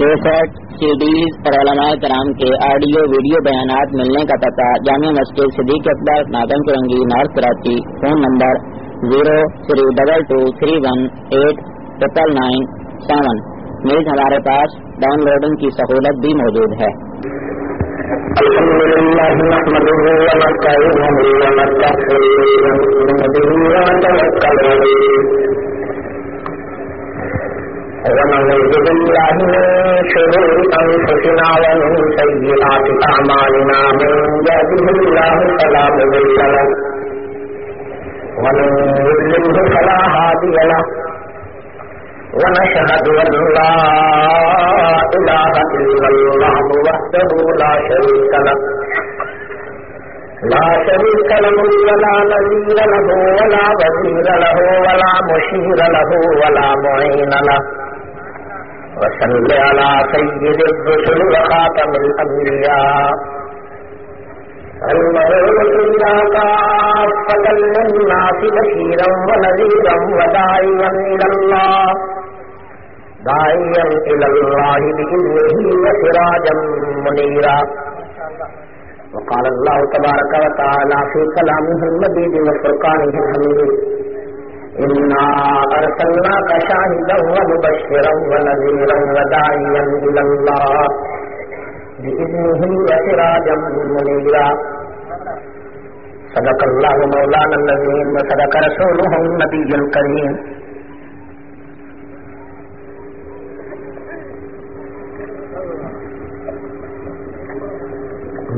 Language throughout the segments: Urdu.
کیسٹ سی ڈیز اور علماء کرام کے آڈیو ویڈیو بیانات ملنے کا پتہ جامع مسجد صدیق اکبر نادم Chowrangi north Karachi phone number zero three double two three one eight triple nine seven میز ہمارے پاس ڈاؤن لوڈنگ کی سہولت بھی موجود ہے۔ ونعوذ بالله من شرور أنفسنا ومن سيئات أعمالنا من يهده الله فلا مضل له ومن يضلله فلا هادي له ونشهد أن لا إله إلا الله وحده لا شريك له لا شريك له ولا نذير له ولا وزير له ولا مشير له ولا معين له وصل على سيد الرسل وخاتم الأنبياء المبعوث إلى كافة للناس بشيرا ونذيرا وداعيا إلى الله داعيا إلى الله بإذنه وسراجا منيرا وقال الله تبارك وتعالى في كلامه المجيد وفرقانه الحميد. إنا أرسلناك شاهدا ومبشرا ونذيرا وداعيا إلى الله بإذنه وسراجا منيرا صدق الله مولانا الذين وصدق رسوله النبي الكريم.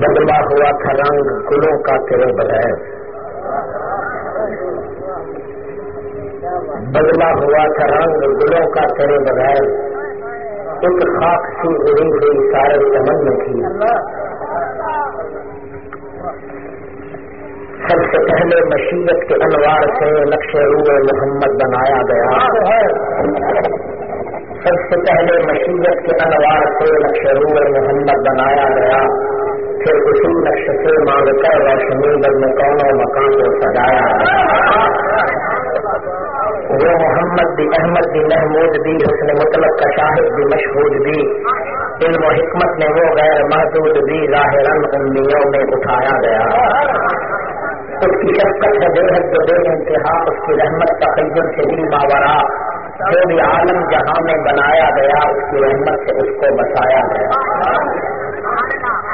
بدلا ہوا تھا رنگ گلوں کا تیرے بغیر بدلا ہوا تھا رنگ گلوں کا تیرے بغیر ایک خاک سی اڑی ہوئی سارے چمن میں تھی سب سے پہلے مشیت کے انوار سے نقش روح محمد بنایا گیا۔ سب سے پہلے مشیت کے انوار سے نقش روح محمد بنایا گیا۔ پھر اسی نقش سے مانگ کر روشنی بدن کونوں مکان کو سجایا۔ گیا وہ محمد بھی احمد بھی محمود بھی حسن مطلب کا شاہد بھی مشہور بھی۔ علم و حکمت میں وہ غیر محدود بھی راہ رنگ امیوں میں اٹھایا گیا۔ اس کی شفقت ہے بے حد بے انتہا، اس کی رحمت کا قیدم سے بھی ماورا جو بھی عالم جہاں میں بنایا گیا، اس کی رحمت سے اس کو بسایا گیا۔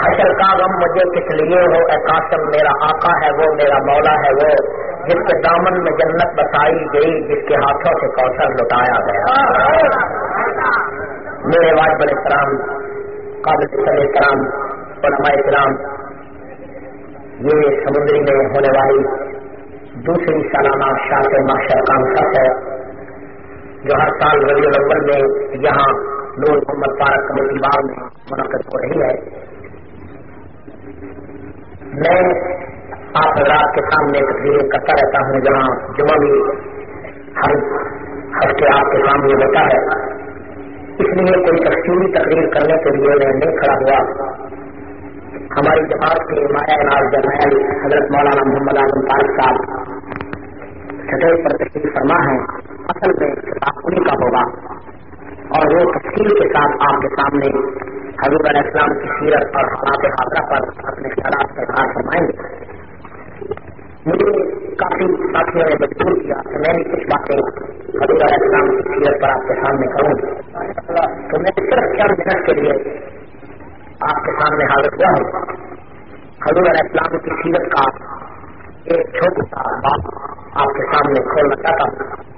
حشر کا غم مجھے کس لیے ہو؟ اے قاسم، میرا آقا ہے وہ، میرا مولا ہے وہ۔ جس کے دامن میں جنت بتائی گئی، جس کے ہاتھوں سے کوثر لٹایا گیا۔ میرے واجب السلام قابل صلی السلام علماء اسلام یہ سمندری میں ہونے والی دوسری سالانہ شاہ معاشر کانفرنس ہے، جو ہر سال ربیع الاول میں یہاں نور محمد پارک کمیٹی باغ میں منعقد ہو رہی ہے۔ میں آپ کے سامنے تقریریں کرتا رہتا ہوں جہاں جمعہ بھی ہر ہفتے آپ کے سامنے ہوتا ہے۔ اس لیے کوئی تفصیلی تقریر کرنے کے لیے میں نہیں کھڑا ہوا۔ ہماری جماعت کے مایا ناز جرنیل حضرت مولانا محمد اعظم طارق صاحب سطح پر تشریف فرما ہے اصل میں انہیں کا ہوگا۔ اور وہ تفصیل کے ساتھ آپ کے سامنے حضور علیہ السلام کی سیرت اور حالات خاطرہ پر اپنے خیالات کا اظہار فرمائیں۔ گے مجھے کافی ساتھیوں نے مجبور کیا کہ میں بھی کچھ باتیں حضور علیہ السلام کی سیرت پر آپ کے سامنے کروں۔ تو میں صرف چند منٹ کے لیے آپ کے سامنے حاضر ہوا ہوں؟ حضور علیہ السلام کی سیرت کا ایک چھوٹا سا بات آپ کے سامنے کھولنا چاہتا ہوں۔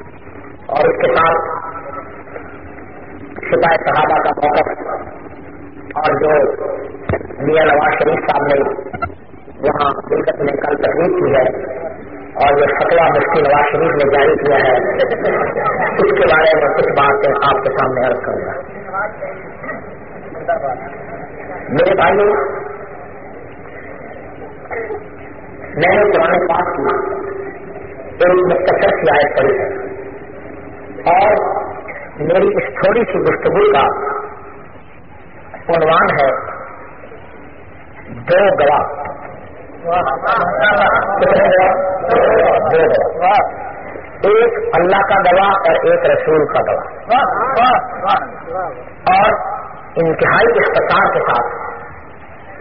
اور اس کے ساتھ شبہ صحابہ کا موقف اور جو میاں نواز شریف صاحب نے وہاں ملکت میں کل تقریب کی ہے اور جو فتوا مفتی نواز شریف نے جاری کیا ہے، اس کے بارے میں کچھ باتیں آپ کے سامنے عرض کروں گا۔ میرے بھائی میں نے قرآن پاک کی ایک مختصر سی آیت پڑھی ہے اور میری اس تھوڑی سی گفتگو کا عنوان ہے، دو گواہ۔ ایک اللہ کا گواہ اور ایک رسول کا گواہ اور انتہائی اختصار کے ساتھ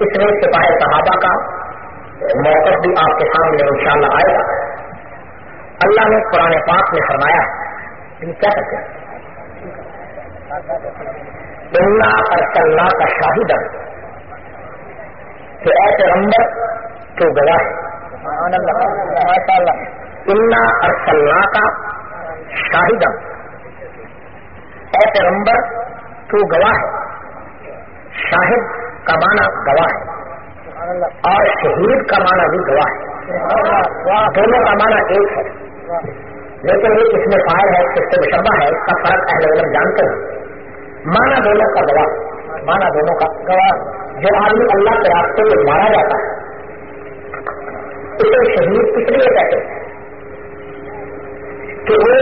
اس میں سپاہی صحابہ کا موقف بھی آپ کے سامنے انشاءاللہ آئے گا۔ اللہ نے قرآن پاک میں فرمایا کیا کرتے ہیں اللہ اور کا شاہد کہ اے پیغمبر تو گواہ اللہ اور کا شاہد اے پیغمبر، تو گواہ ہے. شاہد کا معنی گواہ ہے. اور شہید کا معنی بھی گواہ ہے. دونوں کا معنی ایک ہے. لیکن یہ کس میں فائل ہے، کس سے مشبہ ہے، اس کا فرق اہل علم جانتے ہیں. مانا دونوں کا گواہ مانا دونوں کا گواہ جو آدمی اللہ کے راستے میں مارا جاتا ہے اسے شہید کس لیے کہتے ہیں؟ کہ وہ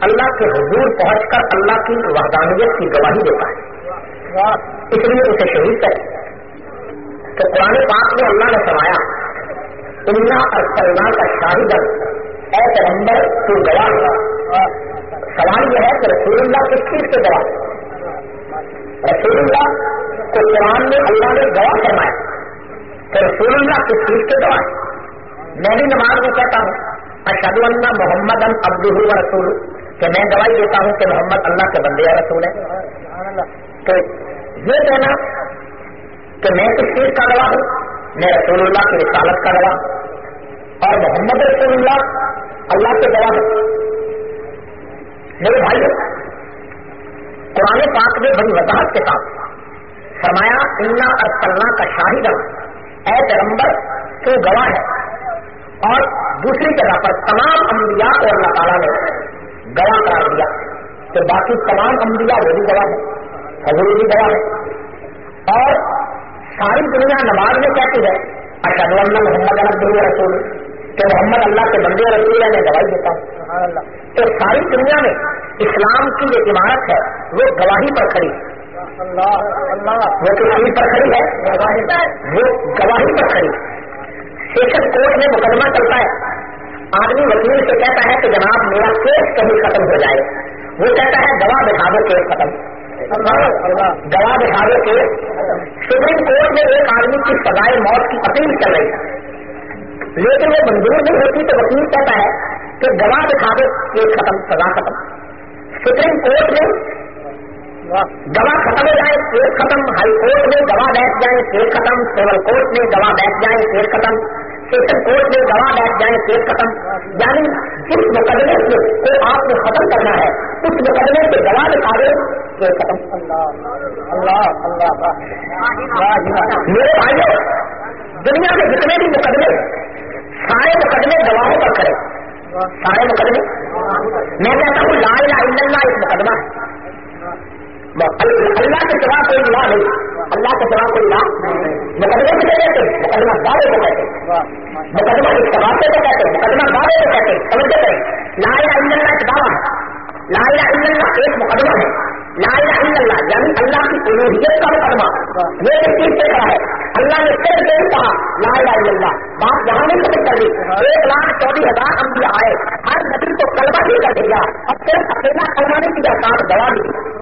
اللہ کے حضور پہنچ کر اللہ کی وحدانیت کی گواہی دیتا ہے۔ اس لیے اسے شہید کرے تو قرآن پاک میں اللہ نے فرمایا اللہ اور کا شاہد اے پیغمبر، تو گواہ سوال یہ ہے کہ رسول اللہ کس چیز سے گواہ رسول اللہ کو قرآن میں اللہ نے گواہ فرمایا۔ کہ رسول اللہ کس چیز کے گواہ میں بھی نماز میں کہتا ہوں اشد اللہ محمد ابد رسول کہ میں گواہی دیتا ہوں کہ محمد اللہ کے بندے رسول ہے تو یہ کہنا کہ میں کس چیز کا گواہ ہوں؟ میں رسول اللہ کی رسالت کا گواہ اور محمد رسول اللہ اللہ کے گواہ ہوں۔ میرے بھائی قرآن پاک میں بڑی وضاحت کے ساتھ فرمایا، انا اور کا شاہد اے پیغمبر، تو گواہ ہے۔ اور دوسری جگہ پر تمام انبیاء اور اللہ تعالیٰ نے گواہ کرا دیا کہ باقی تمام انبیاء وہ بھی گواہ ہے حضور بھی گواہ ہے اور ساری دنیا نماز میں کہتی ہے اشد اللہ محمد اللہ رسول کہ محمد اللہ کے بندے رسول میں گواہی دیتا ہوں۔ تو ساری دنیا میں اسلام کی جو عمارت ہے وہ گواہی پر کھڑی۔ وہ گواہی پر کھڑی ہے وہ گواہی پر کھڑی۔ سیشن کورٹ میں مقدمہ چلتا ہے۔ آدمی وکیل سے کہتا ہے کہ جناب میرا کیس کہیں ختم ہو جائے۔ وہ کہتا ہے دوا بٹھا دو کیس ختم۔ دوا بٹھا دو کیس سپریم کورٹ میں ایک آدمی کی سزائے موت کی اپیل چل رہی ہے۔ لیکن وہ منظور نہیں ہوتی تو وکیل کہتا ہے کہ دوا بٹھا دو کیس ختم، سزا ختم۔ سپریم کورٹ میں دوا ختم ہو جائے کیس ختم۔ ہائی کورٹ میں دوا بیٹھ جائے کیس ختم۔ سیول کورٹ میں دوا بیٹھ جائے کیس ختم۔ سیشن کورٹ میں دوا بیٹھ جائے کیس ختم۔ یعنی جس مقدمے سے کو آپ نے ختم کرنا ہے؟ اس مقدمے سے دوا دکھا دے کیس ختم۔ اللہ میرے بھائیوں دنیا کے جتنے بھی مقدمے سارے مقدمے دواؤں پر کرے سارے مقدمے۔ میں کہتا ہوں، لا الہ الا اللہ ایک مقدمہ اللہ کے سوا کوئی لا نہیں۔ اللہ کے سوا کوئی لا مقدمے سے کہتے ہیں مقدمہ دعوے کو کہتے مقدمہ اس سواسے کو کہتے مقدمہ دعوے کو کہتے سمجھتے ہیں لا الہ الا اللہ ایک دعویٰ ہے۔ لا الہ الا اللہ ایک مقدمہ ہے۔ لا الہ الا اللہ یعنی اللہ کی الوحیت کا مقدمہ۔ یہ کس سے کہا ہے، اللہ نے پھر دیر کہا، لا الہ الا اللہ۔ بات یہاں نہیں ختم کر دی۔ ایک لاکھ چودہ ہزار انبیاء آئے، ہر نبی کو کلمہ دے کر دیا اب صرف اکیلا کلمہ نہیں کیا دوا دی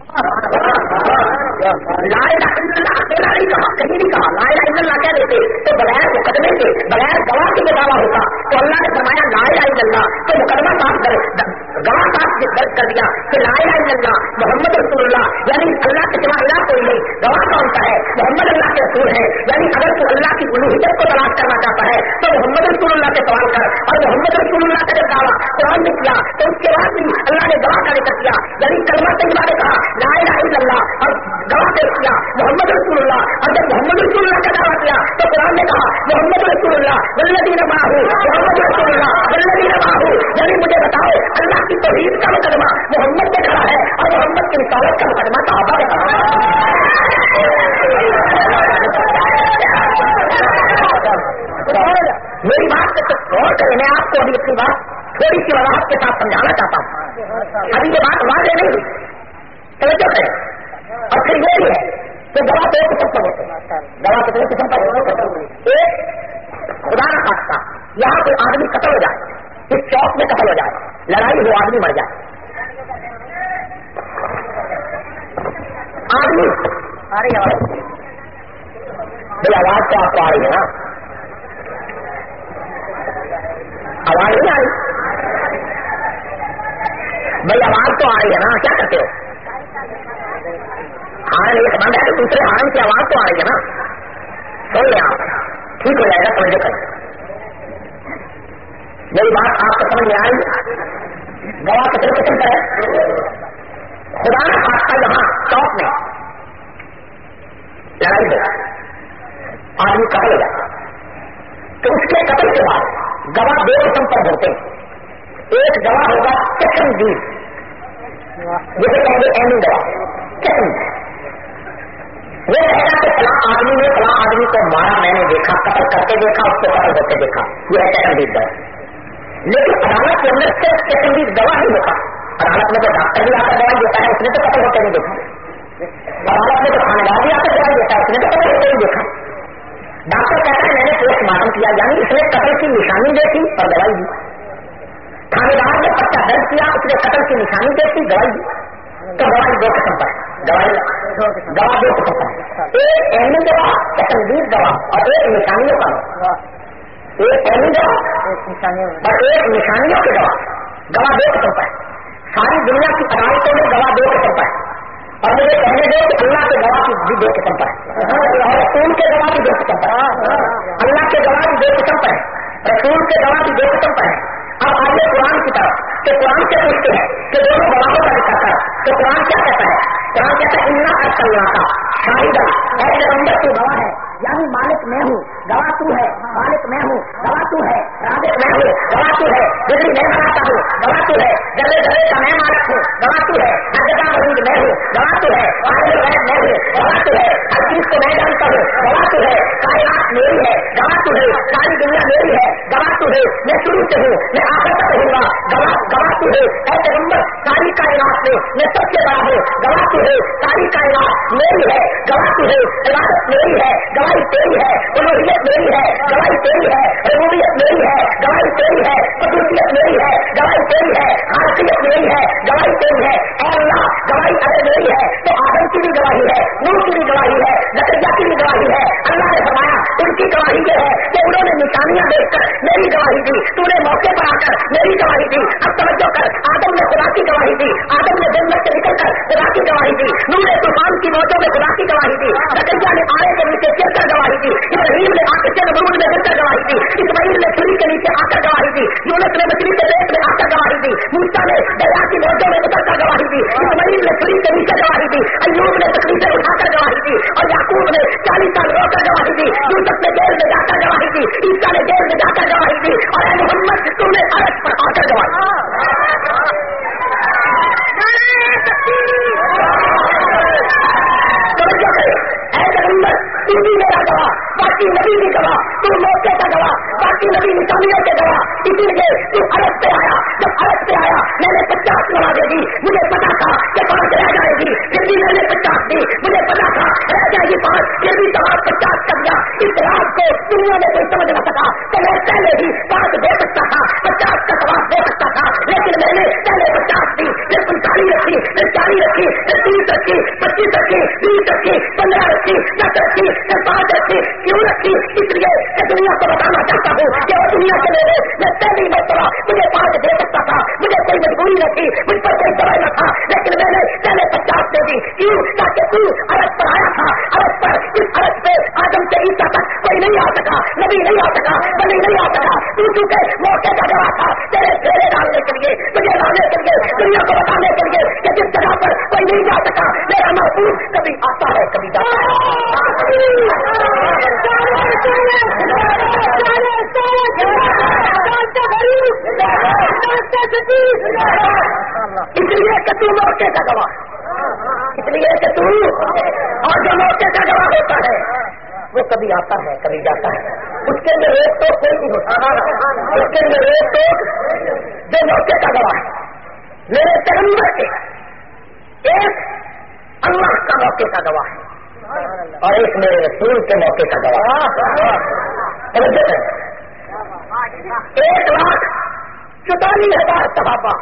لا الہ الا اللہ، اکیلا نہیں کہا، کہیں نہیں کہا۔ لا الہ الا اللہ کہہ دیتے، تو بغیر مقدمے سے بغیر گواہ کے دعویٰ ہوتا۔ تو اللہ نے فرمایا، لا الہ الا اللہ۔ تو مقدمہ صاف کر، گواہ صاف درج کر دیا۔ کہ لا الہ رسول ہے. یعنی اگر تو اللہ کی الوحیت کو تلاش کرنا چاہتا ہے، تو محمد رسول اللہ سے سوال کر. اور محمد رسول اللہ کا جب دعویٰ قرآن نے کیا، تو اس کے بعد بھی اللہ نے گواہ کا ذکر کیا. یعنی کلمہ طیبہ نے کہا، لا الہ الا اللہ، اور گواہ پیش کیا، محمد رسول اللہ. اور جب محمد رسول اللہ کا دعویٰ کیا، تو قرآن نے کہا، محمد رسول اللہ ولدی باہو محمد رسول اللہ ولدی نماح یعنی مجھے بتاؤ اللہ کی توحید کا مقدمہ محمد سے کھڑا ہے اور محمد کی رسالت کا مقدمہ صحابہ نے کھڑا میری بات سے غور کریں میں آپ کو ابھی اپنی بات تھوڑی سی وضاحت کے ساتھ سمجھانا چاہتا ہوں ابھی یہ بات واضح نہیں ہوئی توجہ کریں اور پھر یہ بھی ہے کہ دوا دو قسم کا ہوتے ہیں دوا کتنے قسم کا ہوتے ایک خدا نہ خاصہ یہاں کوئی آدمی قتل ہو جائے اس چوک میں قتل ہو جائے لڑائی ہو آدمی مر جائے۔ آدمی۔ بھائی آواز تو آپ کو آ رہی ہے نا؟ آواز نہیں آ رہی۔ بھائی آواز تو آ رہی ہے نا کیا کرتے ہو؟ ہارن ایک بند ہے۔ دوسرے ہارن کی آواز تو آ رہی ہے نا۔ سن لیں آپ۔ ٹھیک ہو جائے گا توجہ کریں۔ میری بات آپ کو سمجھ میں آئی؟ گوا کتنے قسم کا ہے خدا نے خاصہ یہاں چوک میں لڑائی دے آدمی قتل ہو جاتا۔ تو اس کے قتل کے بعد گواہ دو قسم پر ہوتے ہیں۔ ایک گواہ ہوگا چکن جیت جسے کہیں گے اہم گواہ۔ چکن جی۔ وہ رہے گا کہ فلاں آدمی نے، فلاں آدمی کو مارا، میں نے دیکھا، قتل کرتے دیکھا، اس کو قتل ہوتے دیکھا۔ یہ ہے چکن گواہ جی۔ لیکن عدالت کے اندر صرف چکن گواہ نہیں ہوتا۔ عدالت میں تو ڈاکٹر بھی آ کر دوائی دیتا ہے اس نے تو قتل ہوتے نہیں دیکھا۔ عدالت میں تو خاندان بھی آ کر دوائی دیتا ہے اس نے تو قتل ہوتے نہیں دیکھا۔ ڈاکٹر کہتا ہے، میں نے پوسٹ مارٹم کیا یعنی اس نے قتل کی نشانی دیکھی اور دوائی دی۔ تھانے دار نے پرچہ درج کیا، اس نے قتل کی نشانی دیکھی، دوائی دی۔ تو دوائی دو قسم پر۔ دوائی دوا دو قسم پر۔ ایک اہم دوا پسندید دوا، اور ایک نشانیوں کا ایک اہم دوا اور ایک نشانیوں کی دوا دوا دو قسم پر۔ ساری دنیا کی عدالتوں میں دوا دو قسم پر۔ اور مجھے کہنے دو کہ اللہ کے گواہ کی بھی دو قسم پر۔ اور رسول کے گواہ کی دو قسم پر۔ اللہ کے گواہ کی دو قسم پر۔ رسول کے گواہ کی دو قسم پر۔ اب آئیے قرآن کی طرف۔ کہ قرآن سے پوچھتے ہیں؟ کہ دونوں گواہوں کا دکھا کر تو قرآن کیا کہتا ہے؟ قرآن کہتا ہے اللہ کا شاہدہ ایسے اندر تو گواہ ہے۔ یعنی مالک میں ہوں گواہ تو ہے مالک میں ہوں گواہ تو ہے رازق میں ہوں گواہ تو ہے بجلی میں بناتا ہوں گواہ تو ہے گلے گلے کا میں مالک ہوں گواہ تو ہے ہر جگہ مرید میں ہوں گواہ تو ہے پانی غیر میں ہوں گواہ تو ہے ہر چیز کو میں جانتا ہوں گواہ تو ہے کائنات میری ہے گواہ تو ہے ساری دنیا میری ہے گواہ تو ہے میں شروع سے ہوں میں آخر تک رہوں گا گواہ گواہ تو ہے ایسے نمبر ساری کائنات میں میں سب سے بڑا ہوں گواہ تو ہے ساری کائنات گواہ تو ہے عبادت میری ہے، گواہی تیری ہے الوحیت میری ہے، گواہی تیری ہے ربوبیت میری ہے، گواہی تیری ہے باقی نبی نشانیوں کے گواہ اسی لیے تو عرب پہ آیا، جب عرب پہ آیا، میں نے پچاس لگا دے گی مجھے پتا تھا کہ پانچ رہ جائے گی، پھر بھی میں نے پچاس دی، مجھے پتا تھا رہ جائے گی پانچ، پھر بھی سوال پچاس کر دیا۔ اس رات کو دنیا میں کوئی سمجھ نہ سکا، تو میں پہلے بھی پانچ دے سکتا تھا، پچاس کا سوال دے سکتا تھا، لیکن میں نے پہلے پچاس دی، پھر پنتالیس رکھی، پھر چالیس رکھی، پھر تیس رکھی پچیس رکھی بیس رکھی پندرہ رکھی دس رکھی پانچ رکھی کیوں رکھی اس لیے کہ دنیا کو بتانا چاہتا ہوں۔ دنیا کے میرے میں پہلی مرتبہ مجھے پانچ دے سکتا تھا مجھے کوئی مجبوری نہ تھی۔ مجھ پر کوئی دوائی نہ تھا۔ لیکن میں نے پہلے پچاس دے دی۔ کیوں؟ تاکہ تو عرب پر آیا تھا۔ عرب پر اس عرب پہ آدم سے عیسا تک کوئی نہیں آ سکا۔ نبی نہیں آ سکا۔ بلی نہیں آ سکا۔ تو چونکہ موقع کا گواہ تھا تیرے پھیرے ڈالنے کے لیے، تجھے لانے کے لیے، دنیا کو بتانے کے لیے کہ جس جگہ پر کوئی نہیں جا سکا، میرا محبوب کبھی آتا ہے، کبھی جاتا ہے۔ اس لیے کہ تو موقع کا گواہ اس لیے کہ تو اور جو موقع کا گواہ ہوتا ہے، وہ کبھی آتا ہے، کبھی جاتا ہے۔ اس کے اندر روک تو کوئی نہیں ہوتا۔ اس کے اندر روک تو جو موقع کا گواہ ہے، میرے پیغمبر کے ایک اللہ کا موقع کا گواہ ہے۔ اور ایک میرے رسول کے موقع کا گواہ ایک لاکھ چوتالیس ہزار صحابہ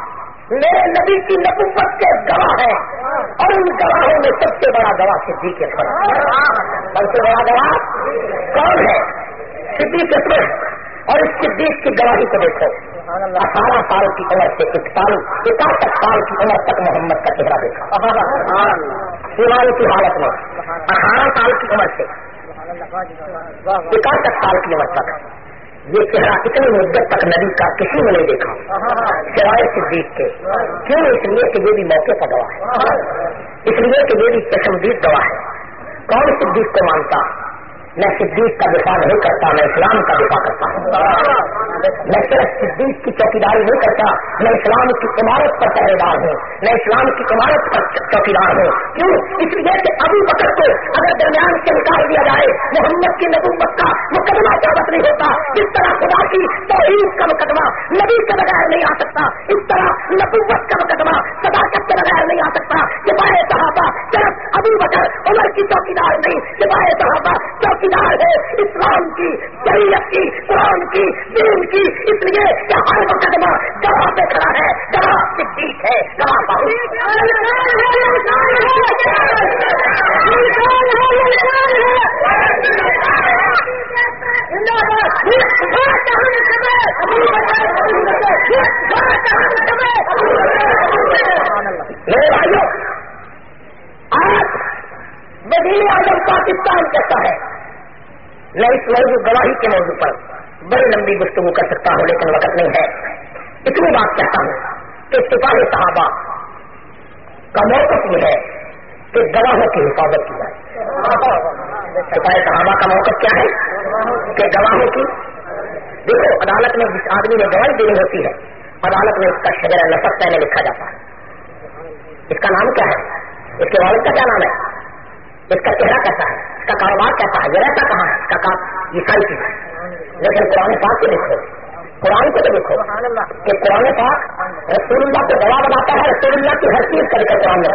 میرے نبی کی نبوت کے گواہ ہیں۔ اور ان گواہوں میں سب سے بڑا گواہ صدیق اکبر سب سے بڑا گواہ کون ہے؟ صدیق اکبر اور اس صدیق کی گواہی کو دیکھو۔ اٹھارہ سال کی عمر سے اکتالیس اکاسٹھ سال کی عمر تک محمد کا چہرہ دیکھا۔ ایمان کی حالت میں، اٹھارہ سال کی عمر سے اکاسٹھ سال کی عمر تک۔ یہ چہرہ اتنی مدت تک نبی کا کسی نے نہیں دیکھا، سوائے صدیق کے۔ کیوں؟ اس لیے کہ یہ بھی موقع کا گواہ ہے۔ اس لیے کہ یہ بھی پسندید گواہ ہے۔ کون صدیق کو مانتا؟ میں صدیق کا دفاع نہیں کرتا، میں اسلام کا دفاع کرتا ہوں۔ میں صرف صدیق کی چوکیداری نہیں کرتا، میں اسلام کی عمارت پر پہرے دار ہوں۔ میں اسلام کی عمارت پر چوکیدار ہوں۔ کیوں؟ اس لیے کہ ابھی بکر کو اگر درمیان سے نکال دیا جائے، محمد کی نبوت کا مقدمہ ثابت نہیں ہوتا۔ اس طرح خدا کی توحید کا مقدمہ نبی کے بغیر نہیں آ سکتا۔ اس طرح نبوت کا مقدمہ صداقت کے بغیر نہیں آ سکتا۔ کہ باہر صحابہ، صرف ابھی بکر، عمر کی چوکیدار نہیں۔ کہ باہر صحابہ چوکی ہے۔ اسلام کی، شریعت کی، قرآن کی، دین کی۔ اس لیے کہ ہر مقدمہ گواہ پہ کھڑا ہے۔ گواہ صدیق ہے۔ گواہ میرے بھائیوں آج بدیل اعظم پاکستان کہتا ہے؟ میں اس موضوع گواہی کے موضوع پر بڑی لمبی گفتگو کر سکتا ہوں، لیکن وقت نہیں ہے۔ اتنی بات کہتا ہوں کہ سپاہی صحابہ کا موقف یہ ہے کہ گواہوں کی حفاظت کی جائے۔ سپاہی صحابہ کا موقف کیا ہے؟ کہ گواہوں کی، دیکھو، عدالت میں جس آدمی نے گواہی دینی ہوتی ہے، عدالت میں اس کا شگر نفق پہلے لکھا جاتا ہے۔ اس کا نام کیا ہے؟ اس کے والد کا کیا نام ہے؟ اس کا چہرہ کیسا ہے؟ اس کا کاروبار کیسا ہے؟ یہ رہتا کہاں ہے؟ اس کا کام یہ ساری چیز لیکن قرآن پاک کو دیکھو۔ قرآن کو تو دیکھو کہ قرآن پاک رسول اللہ کو گواہ بناتا ہے رسول اللہ کی ہر چیز کا ذکر قرآن میں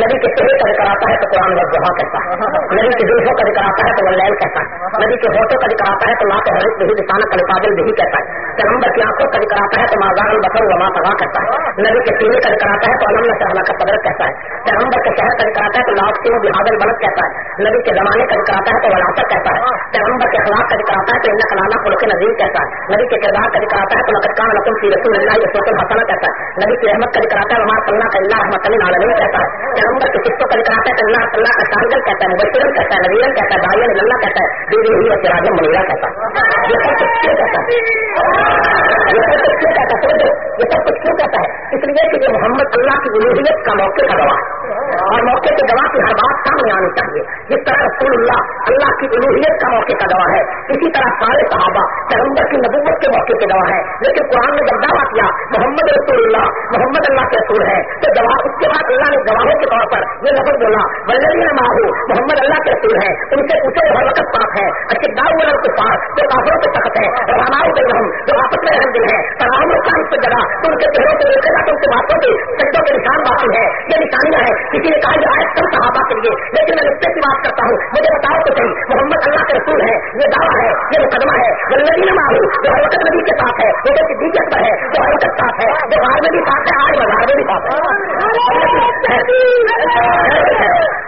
نبی کے چہرے کا ذکر آتا ہے تو قرآن میں گواہ کہتا ہے۔ نبی کے دلوں کا ذکر آتا ہے تو وہ کہتا ہے۔ نبی کے ہوٹوں کا ذکر آتا ہے تو ماں کے حرف بھی دکھانا کا قابل بھی کہتا ہے۔ پیغمبر کی آنکھوں کا ذکر آتا ہے تو ماں البصر و ماں تباہ کرتا ہے۔ نبی کے سینے کا ذکر آتا ہے تو علم سے کا قدر کہتا ہے۔ پیغمبر کے شہر کا ذکر آتا ہے تو لاکھ سنگھ بہادر بلد کہتا ہے۔ نبی کے زمانے کا ذکر آتا ہے تو وراثت کہتا ہے۔ پیغمبر کے خلاف کا ذکر آتا ہے تو ان کلانا پل کے نظیر کہتا ہے۔ نبی کے کردار کا ذکر آتا ہے تو مگر کام رقم کی رسول اللہ یہ سوچل حسنا کہتا ہے نبی کی احمد کا ذکر آتا ہے ہمارا اللہ کا اللہ احمد علی عالمین کہتا ہے پیغمبر کے سکھوں کا ذکر آتا ہے تو اللہ اللہ کا شاہجل کہتا ہے مبشرن کہتا ہے نبیرن کہتا ہے بھائی اللہ کہتا ہے دیوی ہوئی اور سراج منیرا کہتا ہے یہ سب کچھ کیوں کہتا ہے یہ سب کچھ کیوں کہتا ہے یہ سب کچھ کیوں کہتا ہے اس لیے کہ یہ محمد اللہ کی الوحیت کا موقع کا گواہ ہے اور موقع کے گواہ کی ہر بات سامنے آنی چاہیے۔ جس طرح رسول اللہ اللہ کی الوحیت کا موقع کا گواہ ہے، اسی طرح سارے صحابہ پیغمبر کی نبوت کے موقع کے گواہ ہے لیکن قرآن نے جب دعویٰ کیا، محمد رسول اللہ، محمد اللہ کے رسول ہے تو گواہ اس کے بعد اللہ نے گواہوں کے طور پر یہ لفظ بولا ولدی ماہو محمد اللہ کے رسول ہے ان سے پوچھے ہر وقت پاک ہے اچھے داؤ کے پاس جو کافروں کے تخت ہے راماؤں کے رحم جو آپس میں رحم دل ہے تمام کا اس جگہ؟ تو ان کے چہروں سے دیکھے گا تو ان کے باتوں کے سجدوں کے نشان باقی ہے یہ نشانیاں ہیں۔ کسی نے کہا یہ آئے کم صحابہ کے لیے، لیکن میں رشتے کی بات کرتا ہوں، مجھے بتاؤ تو صحیح، محمد اللہ کے رسول ہے یہ دعویٰ ہے، یہ مقدمہ ہے، وہ ولدی ماہو جو ہر وقت نبی کے ساتھ ہے، وہ صدیق اکبر ہے جو ہر وقت ساتھ ہے جو باہر میں بھی ساتھ ہے، آج بازار میں بھی ساتھ ہے۔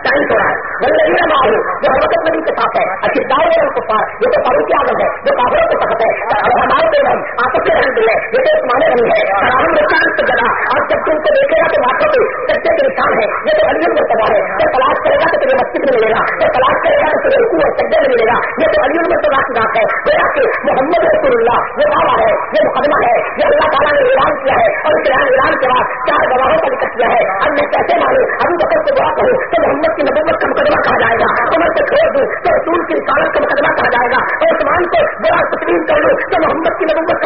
ٹائم تھوڑا ہے ولدی ماہو جو ہر وقت نبی کے ساتھ ہے اچھی داؤ کے پاس یہ تو فاروقی عالم ہے جو کافروں کے سخت ہے ہمارے آپس میں رہنے دل ہے یہ تو مانے نہیں ہے نشان ہے یہ تو ہے جو تلاش کرے گا تو تجھے مسجد میں ملے گا۔ جو تلاش کرے گا تو تجھے رکو اور سجدے میں ملے گا۔ یہ تو علیم مرتبہ کی بات ہے۔ گویا کہ محمد رسول اللہ۔ یہ دعویٰ ہے، یہ مقدمہ ہے۔ یہ اللہ تعالیٰ نے اعلان کیا ہے اور اس اعلان کے بعد چار گواہوں کا ذکر کیا ہے۔ اب میں کیسے مانوں؟ ابھی بکر کو دعا کروں تو محمد کی نبوت کا مقدمہ کہا جائے گا۔ عمر سے چھوڑ دوں تو رسول کی رسالت کا مقدمہ کہا جائے گا۔ اور عثمان کو بڑا تسلیم کر لوں تو محمد کی نبوت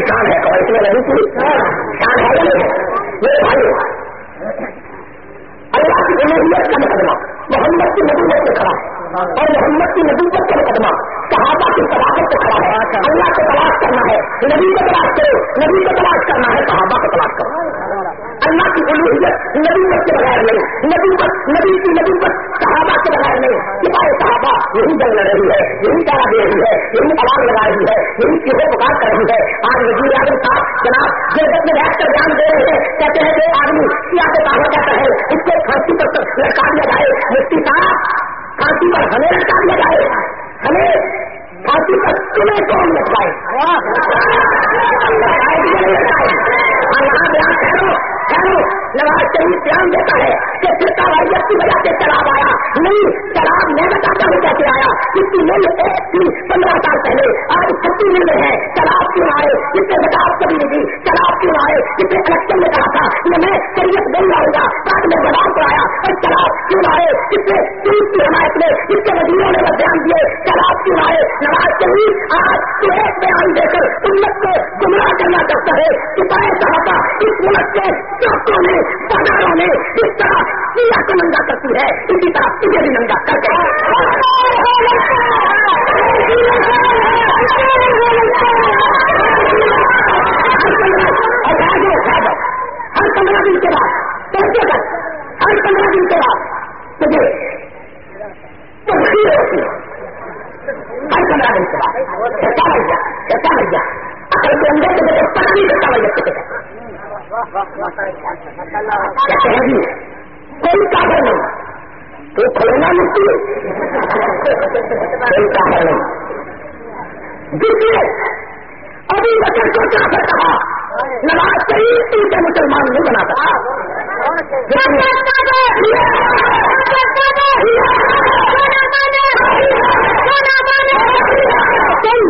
کی شان ہے اور اس میں نہیں کی شان ہے میرے بھائی۔ اللہ کی کی نبوت سے کھڑا ہے اور محمد کی نبوت کے مقدمہ۔ صحابہ کی صداقت سے کھڑا ہے اللہ کو تلاش کرنا ہے۔ نبی کو تلاش کرو۔ نبی کو تلاش کرنا ہے، صحابہ کو تلاش کرو۔ اللہ کی الوحیت نبوت کے بغیر نہیں۔ نبوت نبی کی نبوت صحابہ کے بغیر نہیں۔ یہی جنگ لڑ رہی ہے، یہی چارہ دے رہی ہے، یہی آواز لگا رہی ہے، یہی چیزیں پکار کر رہی ہے۔ آج وزیر اعظم صاحب، جناب جلد میں بیٹھ کر بیان دے رہے ہیں، کہتے ہیں کہ آدمی کیا تو کہا جاتا ہے، اس کو پھانسی پر لڑکا دیا جائے، مفتی صاحب، پھانسی پر ہمیں لڑکا دیا جائے، ہمیں پھانسی پر تمہیں کون لٹکائے؟ کرو کرو نواز شریف دھیان دیتا ہے کہ فرقہ واریت کی وجہ سے شراب آیا۔ نہیں شراب میں بتاتا ہوں کیسے آیا؟ اس کی مل ایک تھی پندرہ سال پہلے۔ آج چھٹی مل میں ہے۔ شراب کیوں آئے؟ اس سے بتاؤ کبھی نہیں تھی۔ شراب کیوں آئے؟ جس نے الیکشن میں کہا تھا کہ میں شریعت نہیں آؤں گا۔ بعد میں بداؤ کو آیا اور شراب کیوں آئے؟ جس نے پولیس کی حمایت میں اس کے وزیروں نے دھیان دیے شراب کیوں آئے؟ نواز شریف، آج تو ایک بیان دے کر امت کو گمراہ کرنا چاہتا ہے چاہتا اس ملک کے چوکوں میں، بازاروں میں اس طرح کیا کو ننگا کرتی ہے، اسی طرح تجھے بھی ننگا کر کے ہر پندرہ دن کے بعد پہنچے کر ہر پندرہ دن کے بعد تجھے تبدیل ہوتی ہے ہر پندرہ دن کے بعد کیسا لگ گیا کیسا لگ گیا اگر کے اندر تو مجھے پتہ نہیں کیسا لگ گیا کہتے ہیں جی کوئی کاغذ نہیں تو کھلونا ملتی ہے کوئی کاغذ نہیں دیکھیے ابھی بچن کو کیا سے کہا نواز شریف ان کے مسلمان نہیں بنا سکتا تم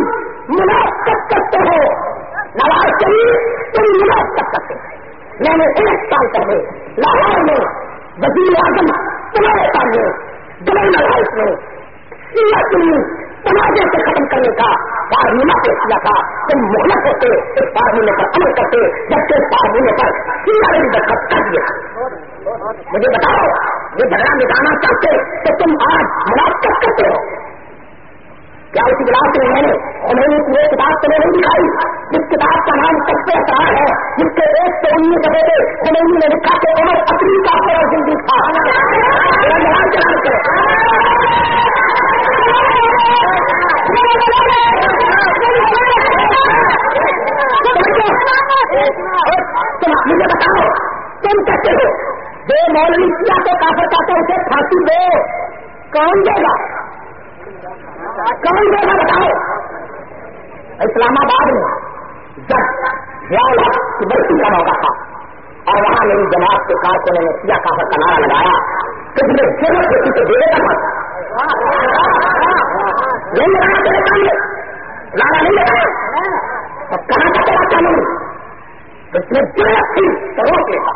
منافقت کرتے ہو نواز شریف تم منافقت کرتے ہو میں نے ایک سال پہلے لاہور میں وزیر اعظم تمہارے سامنے گورنر ہاؤس میں سیاست تنازع سے ختم کرنے کا فارمولہ پیش کیا تھا۔ تم محنت ہوتے اس فارمولے پر عمل کرتے، جبکہ اس فارمولے پر سیاح نے دستخط کر دیا۔ مجھے بتاؤ، یہ جھگڑا مٹانا چاہتے تو تم آج منافقت کرتے ہو۔ کیا اس گلاس میں میں نے انہوں نے پورے کتاب تو نہیں دکھائی۔ جس کتاب کا نام سب سے اثرار ہے، جس کے ایک سو انیس دفعے تھے انہوں نے لکھا کہ عمر اپنی کا پورا زندگی تھا مجھے بتاؤ، تم کہتے ہو، جو مولوی کیا تو کافر چاہتے اسے پھانسی دو، کون دے گا؟ کون جی دے گا بتاؤ اسلام آباد میں جب ضیاء الحق کی برسی کا موقع تھا، اور وہاں میری جماعت کے کارکنوں نے کیا کافر کا نعرہ لگایا کہ تمہیں ضرورت ہوتی تو دے گا مت نہیں لگایا تیرے سامنے نعرہ نہیں لگایا۔ اور کہاں کا تیرا قانون اس میں ضرورت تھی تو روک لیتا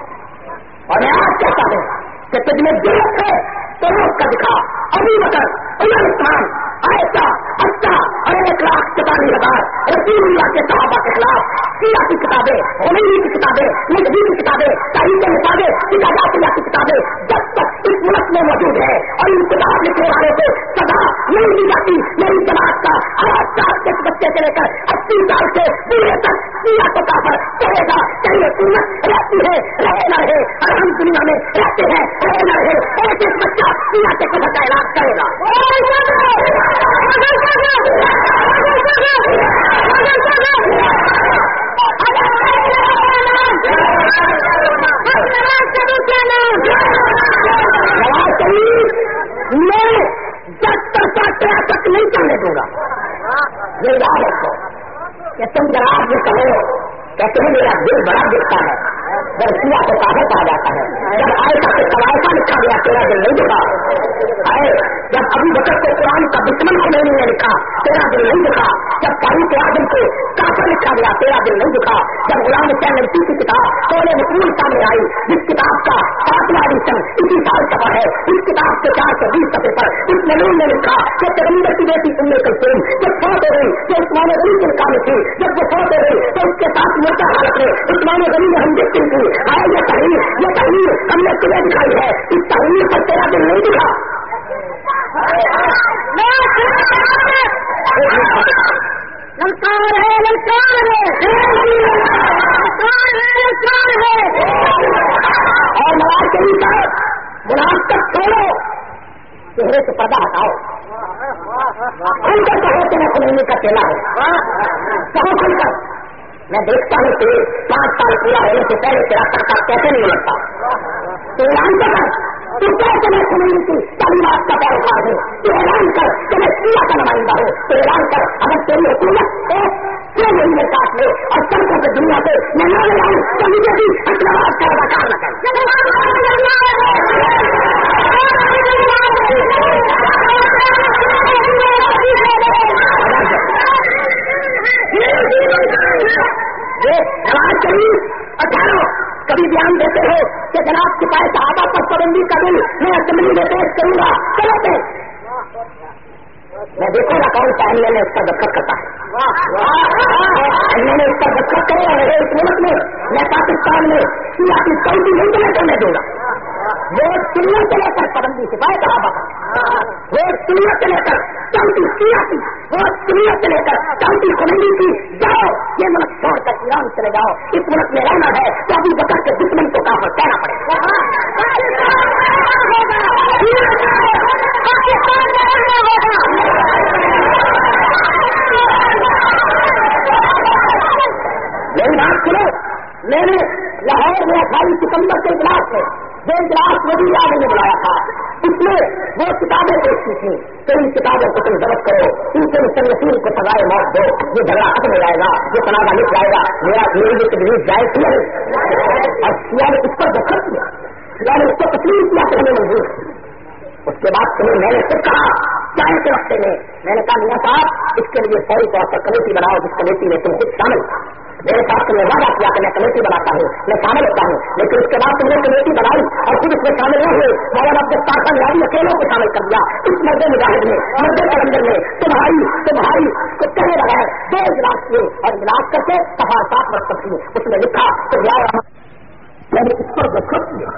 اور میں آج کہتا ہوں کہ تجھ میں ضرورت ہے تو روک کر دکھا۔ ابھی بکر عمر اسلام ایسا اچھا اور ایک لاکھ چوتالیس ہزار رسول اللہ کے صحابہ کے خلاف سیاح کی کتابیں ہولی کی کتابیں مجھے کی کتابیں تاریخ کے مطابق سیاح کی کتابیں جب تک اس ملک میں موجود ہے۔ اور ان کتاب لکھنے والوں کو سزا نہیں دی جاتی۔ میری جماعت کا آٹھ سال کے بچے سے لے کر اسی سال سے پورے تک سیاح کو کافر کہے گا۔ چاہیے قیمت رہتی ہے رہے نہ رہے اور ہم دنیا میں رہتے ہیں رہے نہ رہے ایک ایک بچہ سیاح کے قدر کا علاج کرے گا۔ میں جب تک تک نہیں چلنے دوں گا یہ یاد رکھو کہ تم ذرا یہ کہو کہتے میرا دل بڑا دکھتا ہے۔ جب سیا کو کافر کہا جاتا ہے، جب آئے کا کوائفا لکھا گیا، تیرا دل نہیں دکھا آئے، جب ابھی وقت کو قرآن کا دشمن کو نہیں نے لکھا، تیرا دل نہیں دکھا جب تاریخ آدم کو کافر لکھا گیا، تیرا دل نہیں دکھا جب غلام حسین لڑکی کی کتاب سونے مقبول سامنے آئی، جس کتاب کا پانچواں ایڈیشن اسی سال چھپا ہے، اس کتاب کے چار سو بیس سفر پر اس نلون نے لکھا کہ ترندر کی بیٹی ام کلثوم، جب فوت ہو گئی، تو عثمان غنی کے نکاح تھی جب وہ فوت ہو گئی، تو اس کے ساتھ مرتا حالت میں عثمان غنی نے ہم دیکھتی تھی تحریر یہ تحریر یہ تحریر ہم نے تمہیں دکھائی ہے، اس تحریر پر تیرا دل نہیں دکھا۔ للکار ہے للکار ہے اور نواز شریف صاحب مناسب چھوڑو، چہرے سے پردہ ہٹاؤ۔ کھل کر کہو تمہیں کلونی کا چیلا ہے۔ کہو کھل کر میں دیکھتا ہوں کہ پانچ سال پورا ہونے سے پہلے تیرا سرکار کیسے نہیں لگتا تو اعلان کر تو کیسے میں خمینی کی تعلیمات کا پیروکار ہوں تو اعلان کر کہ میں سیا کا نمائندہ ہوں۔ تو اعلان کر، اگر تیری حکومت چھ مہینے کاٹ لے اور سڑکوں کے دنیا سے میں نہ لاؤں تو مجھے بھی اپنا کا اداکار نہ کر نواز شریف اٹھارہ کبھی بیان دیتے ہو کہ جناب کے صحابہ پر پابندی کا دل میں اسمبلی میں پیش کروں گا۔ چلو پہ میں دیکھوں گا کون سا ایم ایل اے اس کا دستخط کرتا ہے۔ ایم ایل اے اس کا دستخط کرے اور اس ملک میں میں پاکستان میں سیاسی چوٹی نہیں چلے کرنے دوں گا۔ وہ سننے سے لے کر پابندی سے بائے صحابہ کا ووٹ سننے سے لے کر چوٹی سیاسی۔ ووٹ سننے سے لے کر چوٹی کمیٹی کی۔ جاؤ، یہ ملک چھوڑ کر ایران چلے جاؤ۔ اس ملک میں رہنا ہے تو ابھی بکر کے دشمن کو کہاں پر کہنا پڑے گا بات سنو میں نے لاہور میں اٹھائیس ستمبر کے اجلاس میں جو اجلاس وزیر اعظم نے بلایا تھا اس میں وہ کتابیں پیش کی تھیں تو کو تم ضبط کرو ان سے مصنفین کو سزائے موت دو یہ جھگڑا ختم ہو جائے گا یہ تنازع لکھ جائے گا، میرا میری یہ تجویز جائز کیا اور سیا نے اس پر دخل کیا سیا نے اس کو تسلیم کیا کہ ہمیں منظور اس کے بعد تمہیں میں نے خود کہا چاہے کے رقطے میں میں نے کہا، میاں صاحب، اس کے لیے فوری طور پر کمیٹی بناؤ جس کمیٹی میں تم خود شامل میرے ساتھ تم نے وعدہ کیا کہ میں کمیٹی بناتا ہوں، میں شامل ہوتا ہوں، لیکن اس کے بعد تم نے کمیٹی بنائی اور پھر اس میں شامل نہ ہوئے۔ مولانا عبد الطاف یادی اکیلوں کو شامل کر دیا۔ اس مرد مجاہد میں مرد کلندر میں تمہاری تمہاری کو کہنے لگا ہے، دو اجلاس کیے اور اجلاس کر کے سفا سات مرتب کی اس نے لکھا تو میں نے اس پر دستخط کیا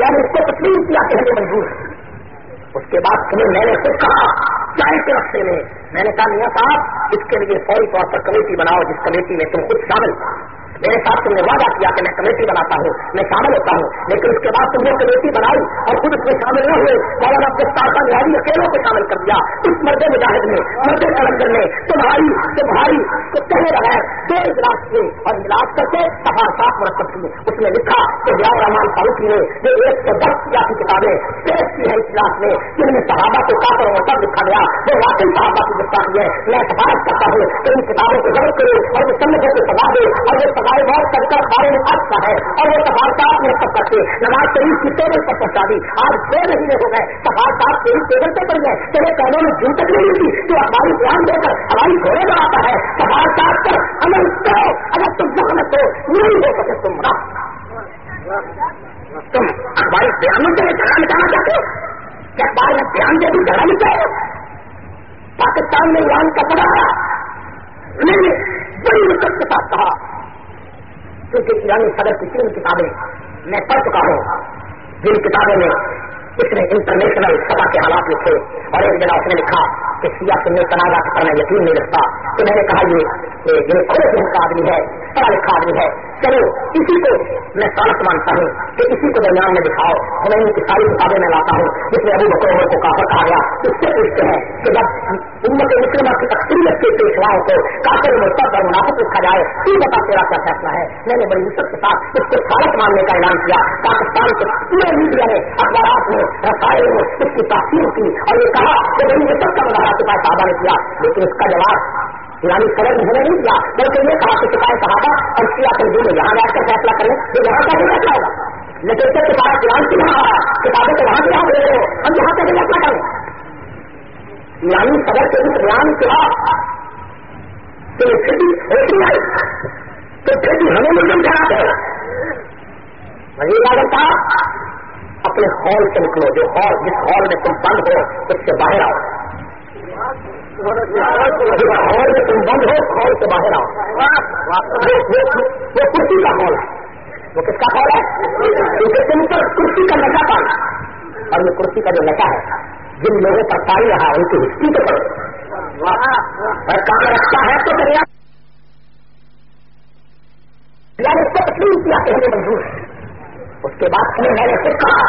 یعنی اس کو تکلیف کیا کہ ہمیں منظور اس کے بعد تمہیں میں نے خود کہا چائے کے رستے میں میں نے کہا، میاں صاحب، اس کے لیے فوری طور پر کمیٹی بناؤ جس کمیٹی میں تم خود شامل میرے ساتھ تم نے وعدہ کیا کہ میں کمیٹی بناتا ہوں، میں شامل ہوتا ہوں، لیکن اس کے بعد تم نے کمیٹی بنائی اور خود اس میں شامل نہ ہوئے۔ مولانا گفتار کا نہاری اکیلوں کو شامل کر دیا۔ اس مرد مجاہد میں مرد کلندر میں تمہاری تمہاری کو کہنے لگا دو اجلاس کیے اور اجلاس کر کے سفا سات مرتب کیے۔ اس میں لکھا کہ ضیاء رحمان فاروقی نے جو ایک سو دس سیاسی کتابیں پیش کی ہے اجلاس میں، جن میں صحابہ کو کافر اور سب لکھا گیا۔ وہ واقعی صحابہ کی گرفتاری ہے۔ میں سفارش کرتا ہوں کہ ان کتابوں کو ضرور کروں اور وہ سمجھے کو سزا دے اور وہ سزائے بہت کر کر بارے میں اچھا ہے اور وہ سفارتات میں سب کرتے نواز شریف کی ٹیبل پر پہنچا دی؟ آج دو مہینے ہو گئے۔ سفارتات تیری ٹیبل پہ پڑ گئے تیرے پہلوں میں جن تک نہیں ملتی۔ تو ہماری بیان دے کر ہماری گھوڑے بناتا ہے۔ سفارتات پر عمل کرو۔ اگر تم زخم ہو، نہیں ہو سکے تم رہا تم اخباری بیانوں کے لیے جھگڑا مٹانا چاہتے ہو؟ کیا اخبار میں بیان دے بھی جھگڑا مٹائے پاکستان میں ایران کا پڑا میں نے بڑی مدت کے ساتھ کہا۔ کیونکہ ایرانی یعنی صدر کی تین کتابیں میں پڑھ چکا ہوں۔ جن کتابوں میں اس نے انٹرنیشنل سطح کے حالات لکھے اور ایک جگہ اس نے لکھا کہ سیا سننے تنازع کرنا یقین نہیں رکھتا۔ تو میں نے کہا یہ یہ کھلے کا آدمی ہے پڑھا لکھا آدمی ہے۔ چلو اسی کو میں سالت مانتا ہوں کہ اسی کو درمیان میں دکھاؤ۔ ہمیں ان کی ساری کتابیں میں لاتا ہوں۔ جس میں ابھی بکروں کو کافر کہا گیا۔ اس سے پوچھتے ہیں کہ جب امت مسلمہ کی تقسیمت کے پیشواؤں کو کافر مرتب اور منافق رکھا جائے تو بتا تیرا کیا فیصلہ ہے؟ میں نے بڑی مصر کے ساتھ اس کو سالت ماننے کا اعلان کیا۔ پاکستان کے پورے میڈیا نے، اخبارات میں رسائل میں اس کی تاثیر کی اور یہ کہا کہ بڑی مصر کا مظاہرہ کے پاس صحابہ نے کیا۔ لیکن اس کا جواب یعنی سرد انہوں نے نہیں کیا بلکہ یہ کہا کہ شکایت صحابہ اور کیا تنظیم یہاں بیٹھ کر فیصلہ کریں تو یہاں کا بھی فیصلہ ہوگا۔ لیکن جب تمہارا قرآن کی یہاں آ کتابیں تو وہاں سے آپ لے رہے ہو ہم یہاں کا بھی فیصلہ کریں۔ یعنی صدر کے اس بیان کے بعد تو پھر بھی ہوتی آئی تو پھر بھی ہمیں ملزم ٹھہراتے ہیں وزیر اعظم صاحب اپنے ہال سے نکلو، جو ہال جس ہال میں تم بند ہو، اس سے باہر آؤ۔ ہال میں تم بند ہو ہال سے باہر آؤ وہ کرسی کا ہال ہے وہ کس کا ہال ہے کیونکہ تم پر کرسی کا نشا پانا اور یہ کرسی کا جو نشا ہے جن لوگوں پر پائی رہا ان کی ہسٹری کو پڑھو اور کہاں رکھا راستہ ہے تو دریا یعنی اس کو تسلیم کیا کہ ہمیں منظور ہے اس کے بعد میں نے پھر کہا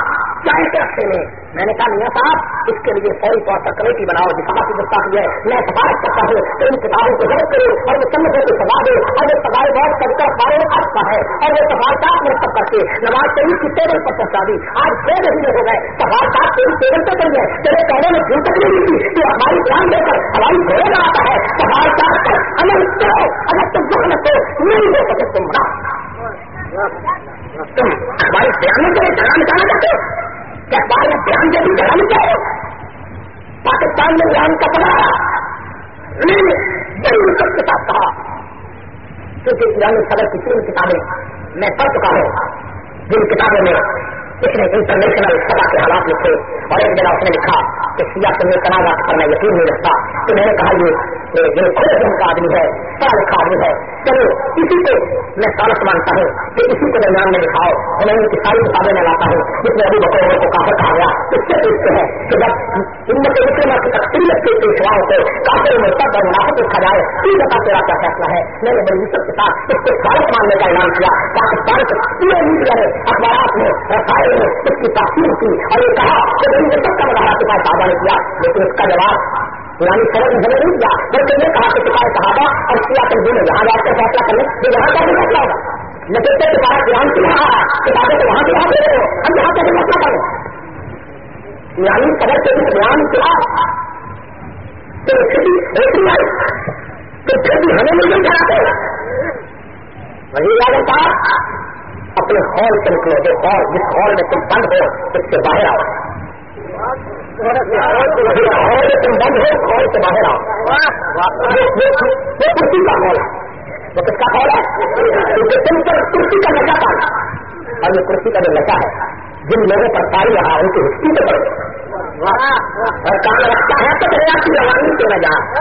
چاہے راستے میں۔ میں نے کہا، میاں صاحب، اس کے لیے فوری طور پر کمیٹی بناؤ جسما کی دستاویز ہے میں سفارش کرتا ہوں، تو ان کتابوں کو ضرور کروں اور وہ سمجھ کو سزا دے۔ اور وہ سفارے بہت سب کا سارے ارد کا ہے، اور وہ سفارشات میں سب کر کے نماز شریف کی ٹیبل پر پہنچا دی۔ آج چھ مہینے ہو گئے سفارشات تیری ٹیبل پہ چل گئے۔ تیرے پہلے میں جھوٹ تک نہیں تھی تو ہماری دھیان دے کر ہماری گھوڑے میں آتا ہے۔ سفارشات پر عمل کرو اگر تم دکھ نہ نہیں دے سکے تم۔ بڑا تم اخبار بیان کے لیے جگہ نکالنا چاہتے ہو۔ کیا اخبار میں بیان کے لیے جگہ پاکستان میں بیان کا پڑا ضرور سب کے ساتھ کہا۔ کیونکہ ایرانی صدر کی تین کتابیں میں پڑھ چکا ہوں جن کتابوں میں۔ اس نے انٹرنیشنل سطح کے حالات لکھے اور ایک جگہ اس نے لکھا کہ سیاح میں تنازع پر میں یقین نہیں رکھتا تو میں نے کہا یہ جو کھلے دن کا آدمی ہے پڑھا لکھا آدمی ہے۔ چلو، اسی کو میں سالس مانتا ہوں کہ اسی کو درمیان میں دکھاؤ اور میں ان کی ساری کتابیں میں لاتا ہوں۔ جس میں ابھی بکروں کو کافر کہا گیا، اس سے پوچھتے ہیں کہ جب ان مسلمہ کی تقسیمت کے پیشواؤں کو کافر میں سب اور منافع رکھا جائے تین بتا تیرا کیا فیصلہ ہے؟ میں نے بڑی عزت کے ساتھ اس کو سالس ماننے کا اعلان کیا۔ پاکستان کے پورے میڈیا نے اخبارات میں رسائل نے اس کی تاثیر کی اور یہ کہا کہ میری سب کا مظاہرہ کے پاس آبا نے کیا، لیکن اس کا جواب پرانی سڑک میں نہیں دیا بلکہ یہ کہا کہ سپاہی صحابہ اور کیا تم دونوں جہاں جا کر فیصلہ کرنے یہ یہاں کا بھی فیصلہ ہوگا۔ نہ دیکھتے کہ قرآن کی رہا کتابیں تو وہاں کی وہاں دے رہے ہو ہم یہاں کا بھی مسئلہ کریں۔ یعنی پرانی سڑک کے بھی قرآن کے تو پھر بھی روٹی آئی تو پھر بھی ہمیں نہیں چاہتے وہی یاد صاحب اپنے ہال سے نکلو جو ہال جس ہال میں تم بند ہو، اس سے باہر آؤ۔ ہال میں تم بند ہو ہال سے باہر آؤ۔ وہ کرسی کا ہال ہے۔ وہ کس کا ہال ہے؟ کیونکہ تم پر کرسی کا نشا پا اور یہ کرسی کا جو نشا ہے، جن لوگوں پر پائی رہا ان کی ہسٹری سے پڑے اور کام رکھتا ہے؟ تو دریا کی روانی سے نہ جا۔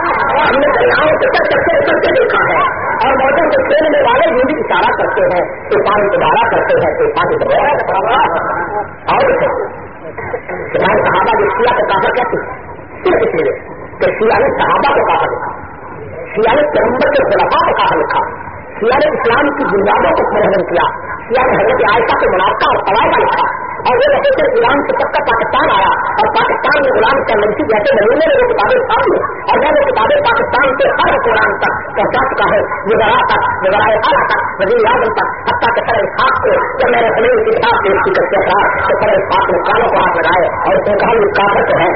ہم نے دریاؤں سے سب چکے چلتے دیکھا ہے۔ اور موسم کو کھیلنے والے یہ بھی اشارہ کرتے ہیں، طوفان ادارہ کرتے ہیں، طوفان اور ہمارے صحابہ جو سیا کو کافر کہتے صرف اس لیے؟ کہ سیا نے صحابہ کو کافر لکھا۔ سیا نے پیغمبر کے خلافا کو کافر لکھا۔ سیا نے اسلام کی بنیادوں کو مرحم کیا۔ سیا نے حضرت عائشہ کے منافع اور قواعدہ لکھا۔ اور وہ لگے تھے غلام سے تب کا پاکستان آیا اور پاکستان میں غلام کا لڑکی جیسے نمونے میں وہ کتابیں سامنے اور میں وہ کتابیں پاکستان سے ہر قرآن تک پہنچا چکا ہے وزرا تک وزرائے اعلیٰ تک، وزیر اعظم تک، حتیٰ کے سر خاص کو جب میں نے اپنے کتاب پیش کی کرتے تھا تو سر خاص نے کانوں کو ہاتھ لگائے اور اس نے کہا یہ کافر تو ہے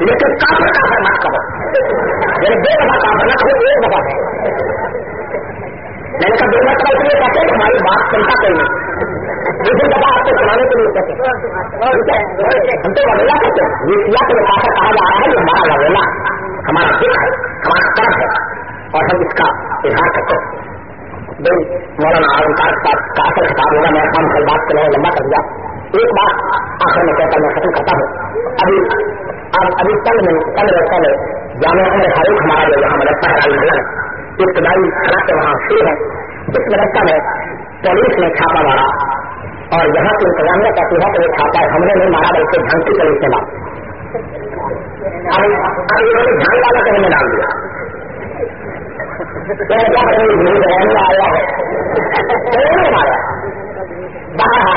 لیکن کافر کافر مت کرو یعنی دو دفعہ کافر نہ کرو ایک دفعہ میں نے کہا دو مرتبہ اس لیے کہتے ہیں ہماری بات سنتا کوئی نہیں دوسری دفعہ آپ کو سنانے کے لیے کہتے ہم تو وغیرہ کہتے ہیں یہ سیا کے کافر کہا جا رہا ہے یہ ہمارا وغیرہ ہمارا دکھ ہے ہمارا کرم ہے اور ہم اس کا اظہار کرتے ہیں بھائی مولانا آرم کا اصل خطاب ہوگا میں کام کل بات کرنے لمبا کر دیا ایک بات آخر میں کہتا میں ختم کرتا ہوں ابھی اب ابھی کل میں کل ہے جامع عمر فاروق ہمارا جو یہاں مدرسہ ہے علی محل ابتدائی حالات وہاں شروع ہے۔ اس مدرسہ میں پولیس نے چھاپا مارا اور یہاں کی انتظامیہ کہتی ہے کہ وہ چھاپا ہم نے نہیں مارا بلکہ جھانکی کر استعمال اب انہوں نے جھان والا کرنے میں ڈال دیا۔ آیا ہے باہر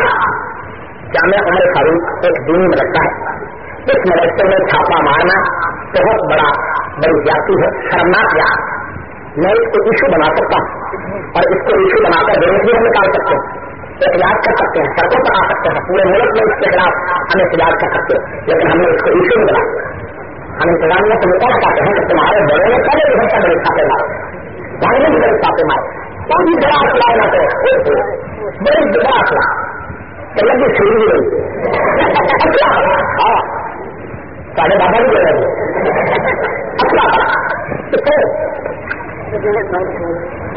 عمر فاروق ایک دینی مدرسہ ہے۔ اس مدرسے میں چھاپا مارنا بہت بڑا بڑی جاتی ہے، شرمناک یاد۔ میں اس کو ایشو بنا سکتا ہوں اور اس کو ایشو بنا کر بھی ہم نکال سکتے ہیں۔ احتجاج کر سکتے ہیں، سڑکوں پر آ سکتے ہیں۔ پورے ملک میں اس کے خلاف ہم احتجاج کر سکتے ہیں۔ لیکن ہم نے اس کو ایشو نہیں بنا۔ ہم انتظامیہ کو نکال چاہتے ہیں کہ تمہارے بڑے میں پہلے بھی گھنٹہ بڑے چھاپے مارے۔ بھائی میں بھی بڑے چھاپے مارے۔ کوئی بھی بڑا اصلاح نہ کرے۔ بڑی بڑا اصلاح۔ کہ لگی چھوڑی بھی ہاں سارے بابا بھی دے رہے اچھا۔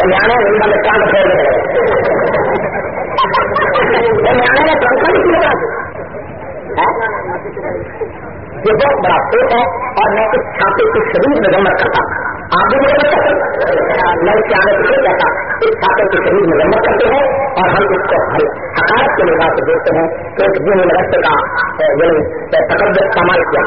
میں کا کام چھوڑ میں کون کی یہ بہت بڑا پیٹ ہے اور میں اس چھاپے کو شریر میں رمت کرتا ہوں۔ آپ بھی مذمت کرتے میں اس کے نہیں کہتا اس چھاپے کو شریر میں رمت کرتے ہیں اور ہم اس کو حقائق کے لحاظ سے دیکھتے ہیں کہ اس دن رستے کا یعنی تقدر استعمال کیا